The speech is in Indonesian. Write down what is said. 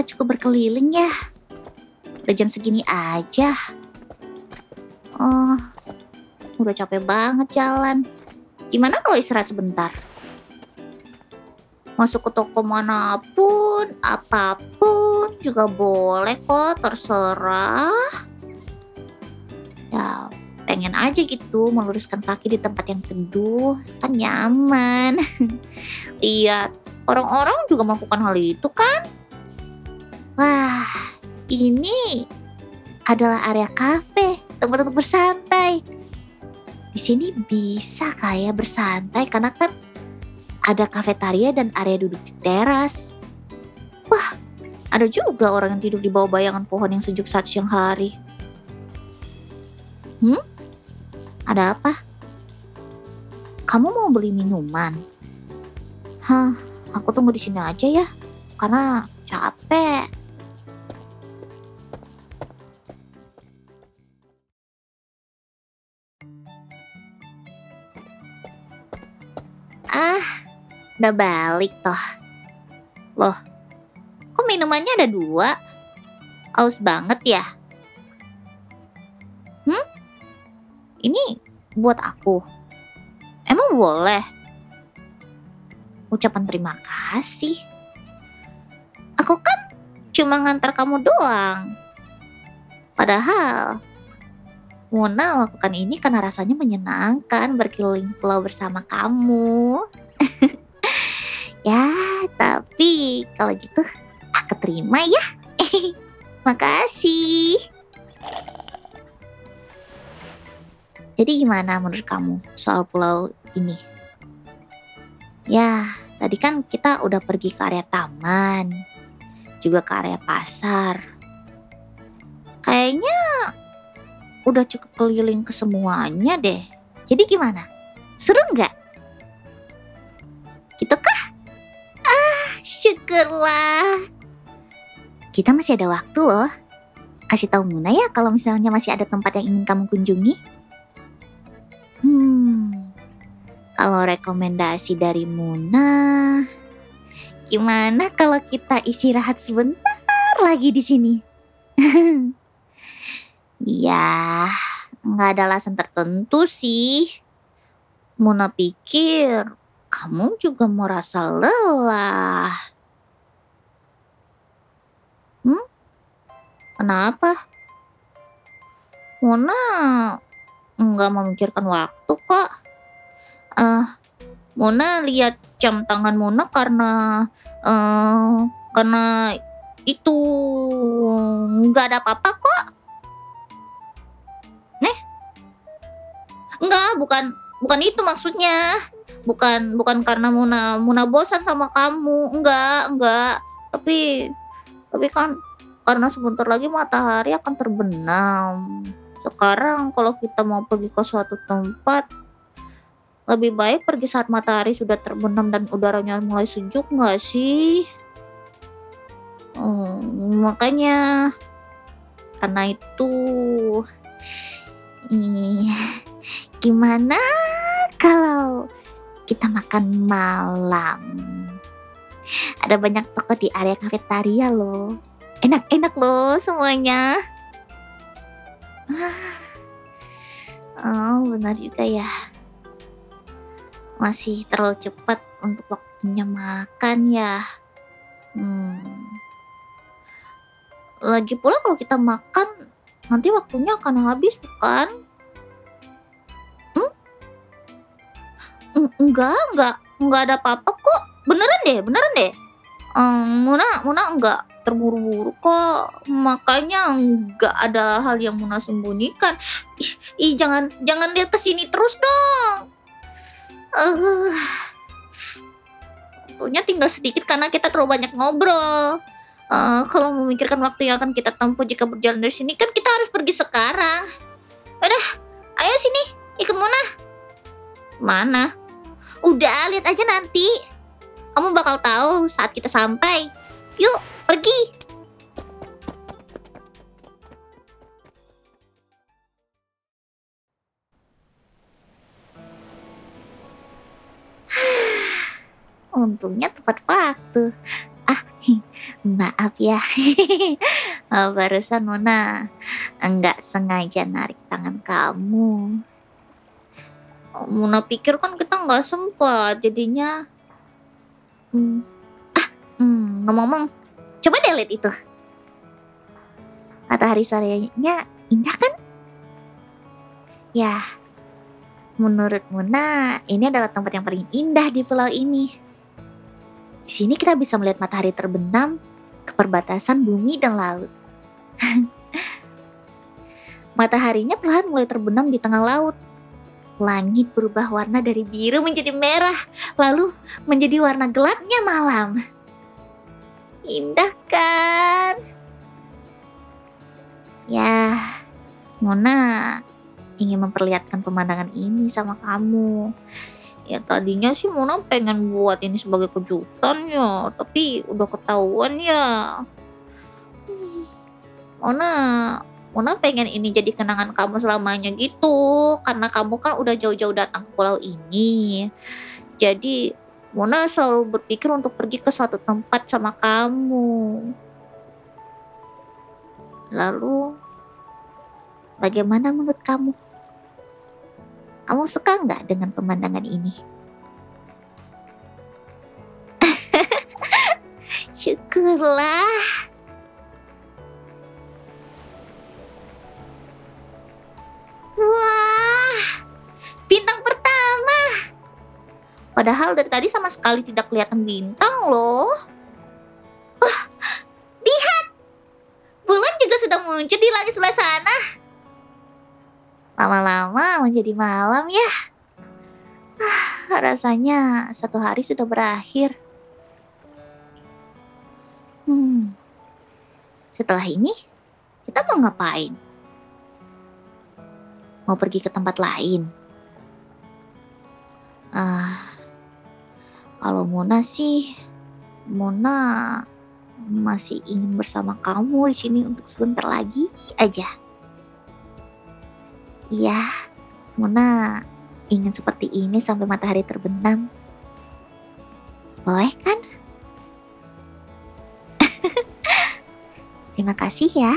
kita cukup berkeliling ya? Udah jam segini aja. Oh, udah capek banget jalan. Gimana kalau istirahat sebentar? Masuk ke toko mana pun, apa pun juga boleh kok, terserah. Ya, pengen aja gitu meluruskan kaki di tempat yang teduh, kan nyaman. Lihat, orang-orang juga melakukan hal itu kan? Wah, ini adalah area kafe, tempat untuk bersantai. Di sini bisa kayak bersantai karena kan ada kafetaria dan area duduk di teras. Wah, ada juga orang yang tidur di bawah bayangan pohon yang sejuk saat siang hari. Hmm? Ada apa? Kamu mau beli minuman? Hah, aku tunggu di sini aja ya, karena capek. Ah, udah balik toh. Loh, kok minumannya ada dua? Aus banget ya? Hmm? Ini buat aku. Emang boleh? Ucapan terima kasih. Aku kan cuma ngantar kamu doang. Padahal Mona melakukan ini karena rasanya menyenangkan berkeliling pulau bersama kamu. ya, tapi kalau gitu aku terima ya. Makasih. Jadi gimana menurut kamu soal pulau ini? Ya, tadi kan kita udah pergi ke area taman, juga ke area pasar. Kayaknya udah cukup keliling ke semuanya deh. Jadi gimana? Seru nggak? Gitu kah? Ah, syukurlah. Kita masih ada waktu loh. Kasih tahu Muna ya kalau misalnya masih ada tempat yang ingin kamu kunjungi. Hmm, kalau rekomendasi dari Muna, gimana kalau kita istirahat sebentar lagi di sini? Ya, nggak ada alasan tertentu sih. Muna pikir kamu juga merasa lelah. Hmm? Kenapa? Muna nggak memikirkan waktu kok. Eh, Muna lihat jam tangan Muna karena eh karena itu nggak ada apa-apa kok. Enggak, bukan bukan itu maksudnya. Bukan bukan karena Muna Muna bosan sama kamu. Enggak, enggak. Tapi tapi kan karena sebentar lagi matahari akan terbenam. Sekarang kalau kita mau pergi ke suatu tempat lebih baik pergi saat matahari sudah terbenam dan udaranya mulai sejuk nggak sih? Hmm, makanya karena itu ih, gimana kalau kita makan malam? Ada banyak toko di area kafetaria loh. Enak-enak loh semuanya. Oh, benar juga ya. Masih terlalu cepat untuk waktunya makan ya. Hmm. Lagi pula kalau kita makan nanti waktunya akan habis bukan? Enggak, enggak, enggak ada apa-apa kok. Beneran deh, beneran deh. Em, Muna, Muna enggak terburu-buru kok. Makanya enggak ada hal yang Muna sembunyikan. Ih, ih, jangan jangan lihat ke sini terus dong. Eh, waktunya tinggal sedikit karena kita terlalu banyak ngobrol. Eh, kalau memikirkan waktu yang akan kita tempuh jika berjalan dari sini kan kita harus pergi sekarang. Udah, ayo sini, ikut Mona. Mana? Udah, lihat aja nanti. Kamu bakal tahu saat kita sampai. Yuk, pergi. Untungnya tepat waktu. Ah, Maaf ya, eee, barusan Mona enggak sengaja narik tangan kamu. Mona pikir kan kita nggak sempat, jadinya mmm, mmm, ngomong-ngomong, coba deh lihat itu. Matahari sorenya indah kan? Yah, menurut Mona ini adalah tempat yang paling indah di pulau ini. Di sini kita bisa melihat matahari terbenam ke perbatasan bumi dan laut. Mataharinya perlahan mulai terbenam di tengah laut. Langit berubah warna dari biru menjadi merah, lalu menjadi warna gelapnya malam. Indah kan? Yah, Mona ingin memperlihatkan pemandangan ini sama kamu. Ya tadinya sih Mona pengen buat ini sebagai kejutan ya, tapi udah ketahuan ya. Hmm, Mona Mona pengen ini jadi kenangan kamu selamanya gitu, karena kamu kan udah jauh-jauh datang ke pulau ini. Jadi Mona selalu berpikir untuk pergi ke suatu tempat sama kamu. Lalu, bagaimana menurut kamu? Kamu suka nggak dengan pemandangan ini? Syukurlah. Padahal dari tadi sama sekali tidak kelihatan bintang loh. Wah, lihat. Bulan juga sudah muncul di langit sebelah sana. Lama-lama menjadi malam ya. Ah, rasanya satu hari sudah berakhir. Hmm, setelah ini kita mau ngapain? Mau pergi ke tempat lain? Kalau Mona sih, Mona masih ingin bersama kamu di sini untuk sebentar lagi aja. Iya, Mona ingin seperti ini sampai matahari terbenam. Boleh kan? Terima kasih ya.